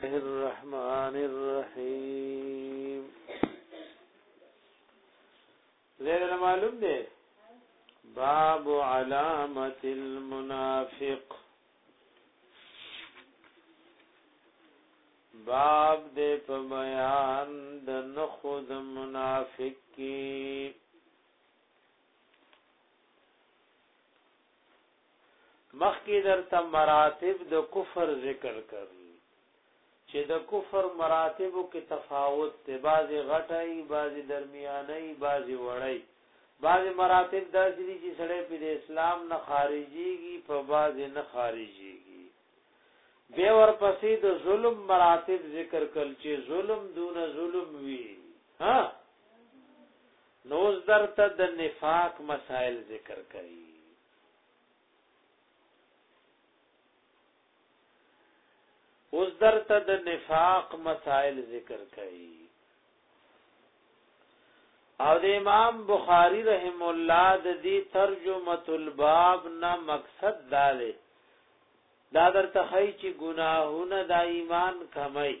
الرحمن الرحیم زیر معلوم دی باب علامت المنافق باب دې په بیان د نخو د منافق کې مخکې درته مراتب د کفر ذکر کړل چې د کفر مراتبو کې تفاوت دی بعضې غټی بعضې درمیانی بعضې وړی بعضې مراتب داسې دي چې سړی پې د اسلام نه خارجیږي په بعضې نه خارجیږي بیا ورپسې د ظلم مراتب ذکر کړل چې ظلم دون ظلم وی ها نوز درته د نفاق مسائل ذکر کړي اوس درته د نفاق مسائل ذکر کړي او د امام بخاری رحم الله د دې ترجمه الباب نه مقصد دا دی دا درته خی چې ګناهونه د ایمان کمای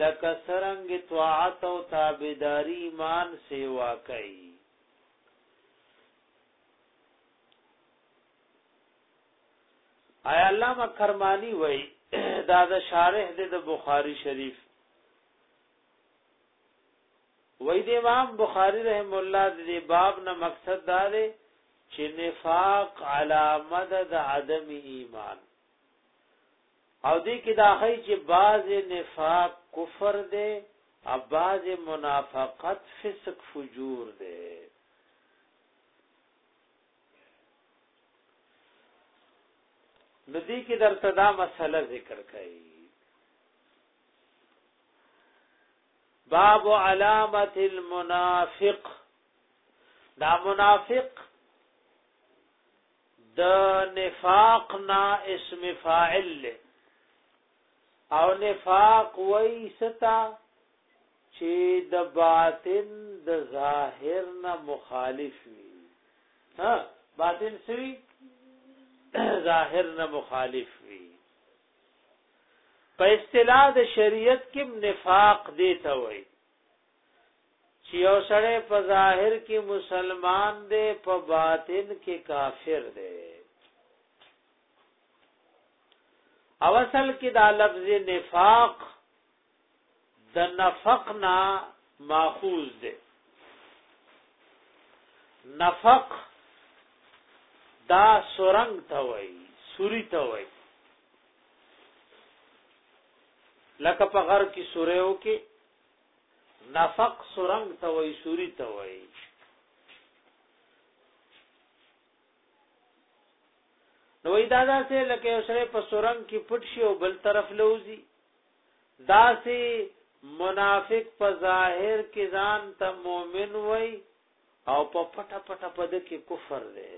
لکه سرنګ طاعت او تابعداري ایمان سیوا کوي آیا علامه کرمانی وای دا د شارح د بخاری شریف وای د امام بخاری رحم الله د باب نه مقصد دا دی چې نفاق علامه د عدم ایمان او دې کې دا هي چې باز نفاق کفر دی او باز منافقت فسق فجور دی نو دې کې درته دا مسله ذکر کړي باب علامت المنافق دا منافق د نفاق نا اسم فاعل له او نفاق وای ستا چې د باطن د ظاهر نه مخالف وي ها باطن سوي ظاهر نه مخالف وي په اصطلاح د شریعت کې نفاق دی ته وای چې یو سړی په ظاهر کې مسلمان دی په باطن کې کافر دی او اصل کې دا لفظ نفاق د نفقنا ماخوذ دی نفق دا سورنګ ته وای سوري ته وای لکه په غر کې سورېو کې نفق سورنګ ته وای سوري ته وای نو دا داسې لکه یو سره په سورنګ کې پټ شي او بل طرف لوزي داسې منافق په ظاهر کې ځان ته مؤمن وای او په پټه پټه په د کې کفر دی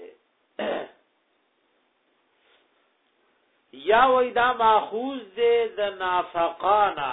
یا وای دا ماخوذ دی د نافقانا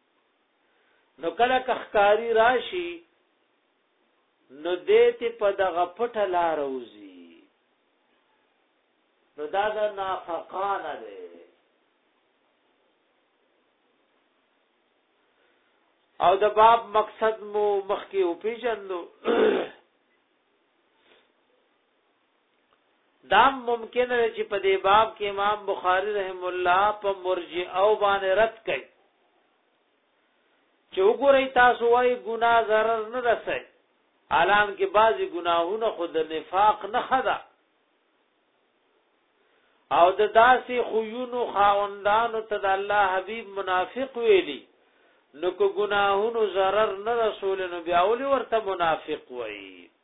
نو کله که ښکاری راشي نو دیتی په دغه پټه لار وزي نو دا د نافقانه دی او د باب مقصد مو مخکې او پیژندو دا ممکن دی چې په دې باب کې امام بخاری رحم الله په مرجئه او باندې رد کړي چې وګورئ تاسو وايي ګنا zarar نه رسي الان کې بعضي ګناهونه خود نفاق نه خدا او د داسې خویونو خاوندانو ته د الله حبیب منافق ویلي نو کو ګناهونو zarar نه رسول نو بیا ولي ورته منافق وایي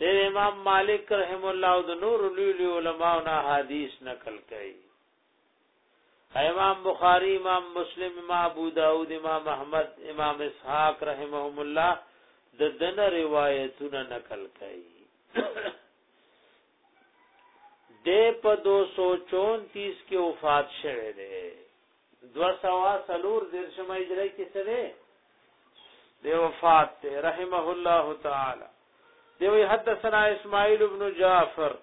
د امام مالک رحم الله او د نور لوی لوی علماو نه حدیث نقل کړي امام بخاری امام مسلم امام ابو داود امام احمد امام اسحاق رحمهم الله د دن روایتونه نقل کړي د په 234 کې وفات شوه دی دوه سوه څلور دېرشمه هجرۍ کې څه دی؟ دی وفات دی رحمه الله تعالی دی وی حدثنا اسماعیل ابن جعفر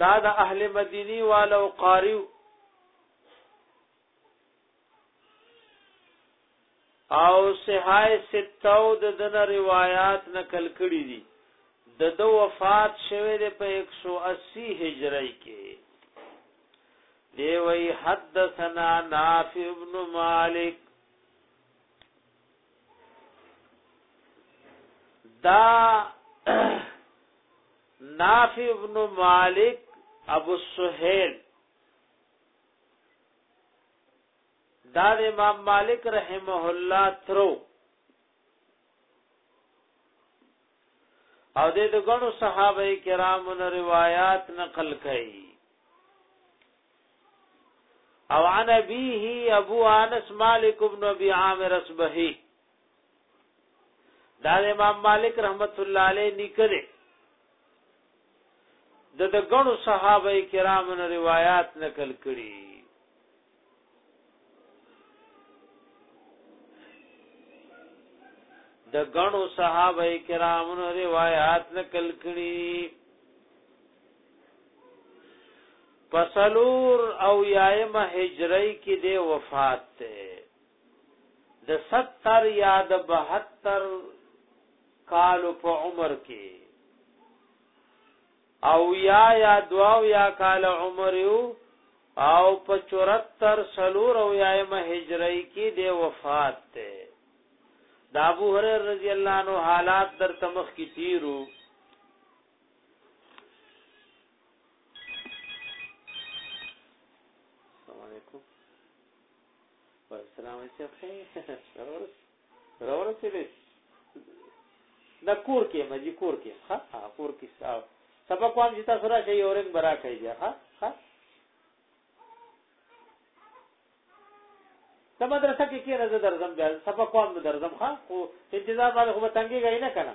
دا د اهل مدینی والو قاری او صحای سته او د ده نه روایات نقل کړي دي د ده وفات شوه د په 180 هجری کې دی وی حدثنا نافع ابن مالک دا نافع ابن مالک ابو سهيل دا د امام مالک رحمه الله ترو او د غنو صحابه کرامو نه روایت نقل کړي او عن ابيه ابو انس مالک ابن ابي عامر اصبهي دا امام مالک رحمت الله عليه نکره د د غنو صحابه کرامو نه روایت نقل کړي د غنو صحابه کرامو روایت نقل کړي پسلور او یایمه هجری کې د وفات ته د 70 یا د 72 کال په عمر کې اویا یا دوه اویا کاله عمر و او په چورتر، څلور اویایمه هجرۍ، کې دی وفات دی. د ابو هريره رضی الله عنه حالات درته مخکې تیرو. السلام علیکم. روره څه دی دا کور کې ما جی کور کې ها ها کور کې ستا سبا کوم چې تاسو راشي یو رنګ برا کوي بیا ها ها ته مدرسه کې کې راځه درځم بیا سبا کوم درځم ها خو انتظار باندې خو به تنګي غي نه کنه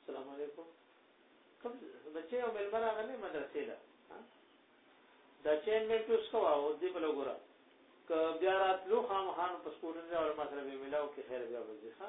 السلام علیکم کوم بچي او ملمر راغلي مدرسې له دا چین مې ټوس کوا او دې بل وګوره ک بیا راتلو خام خان په سکوټر دی او ما سره به ملاو کې خیر بیا به ځي ښا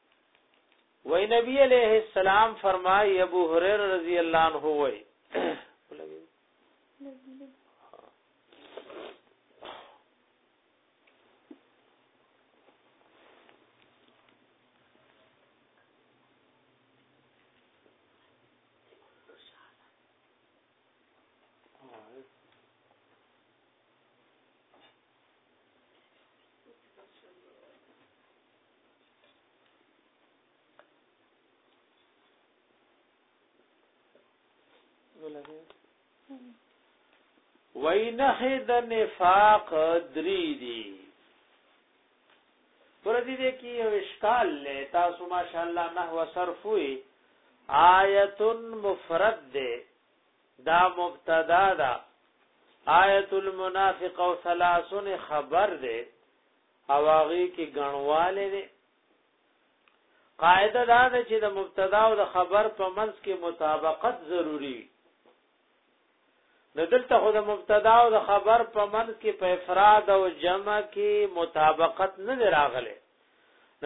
وای نبی علیہ السلام فرمای ابو هريره رضی الله عنه وای وای نه د نفاق درې دي ګور دې دې کې یو اشکال لې تاسو ماشاءالله نه وصرف وي آیت مفرد دې دا مبتدا دا آیت المنافق او ثلاثن خبر دې او هغه کې غنواله ده قاعده دا ده چې د مبتدا او د خبر په منځ کې مطابقت ضروری وي د دلته خو د مبتدا او د خبر په منځ کې په افراد او جمع کې مطابقت نه راغله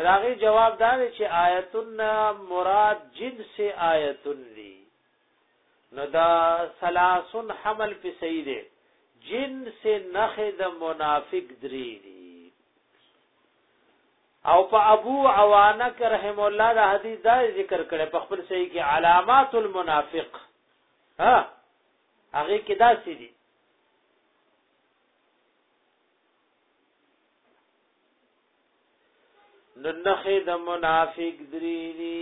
راغي جواب دا دی چې آیتن مراد جنس آیتن دی نو دا ثلاثن حمل پی صحیح دی جنس نخې د منافق درې دي او په ابو عوانه کې رحم الله دا حدیث دا ذکر کړي په خپل صحیح کې علامات المنافق ها هغه کې دا سې دي نو نخې د منافق درې دي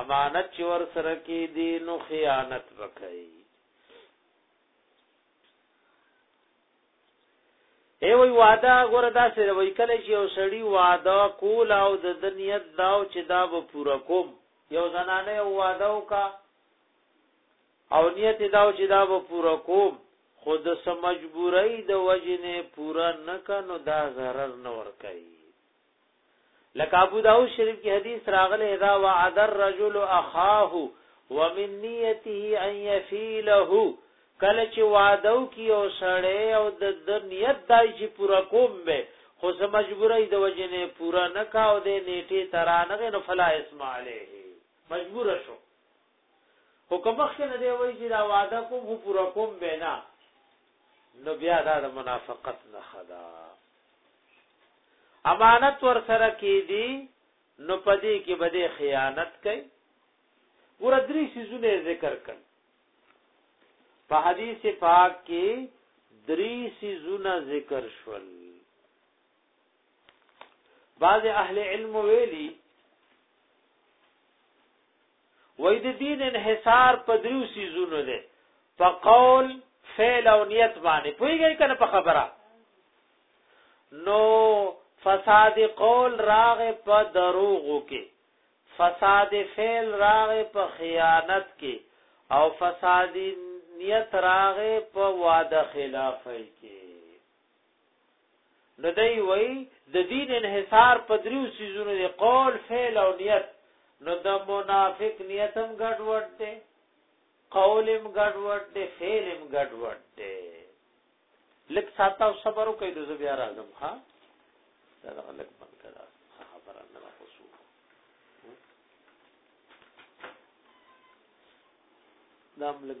امانت چې ور سره کې دي نو خیانت وکړي ای وی وعده غره دا سره وی کله چې یو سړی وعده کول او د دنیت دا او چې دا به پوره کوم یو زنانه یو وعده وکا او نیت دا او چې دا به پوره کوم خود سم مجبورای د وجنه پوره نکنو دا zarar نه ور کوي لکه ابو داود شریف کې حدیث راغلی اذا وعد الرجل اخاه ومن نیته ان یفیله کله چې وعده کی او سړی او د نیت دای چې پورا کوم به خو سم مجبورای د وجنه پورا نکاو د نیټه ترانغه نو فلا اسم علیه مجبور شو خو که مخکې نه دی وایي چې دا وعده کوم خو پوره کوم به نه نو بیا دا د منافقت نه خدا امانت ور سره کې دي نو پدې کې بده خیانت کوي ګور درې سيزونه ذکر کړ په حدیث پاک کې درې سيزونه ذکر شول بعض اهل علم ویلي وای د دین انحصار په دریو سیزونو دی په قول فعل او نیت باندې پویږي کنه په خبره نو فساد قول راغ په دروغو کې فساد فعل راغ په خیانت کې او فساد نیت راغ په وعده خلافی کې نو دی وای د دین انحصار په دریو سيزونو دی قول فعل او نیت نو د منافق نیتم ګډوډ دی قولم ګډوډ دی فعلم ګډوډ دی لک ساته صبر کوي د زبیا راځم ها دا لک بند کړه خبره نه پوسو دا ملک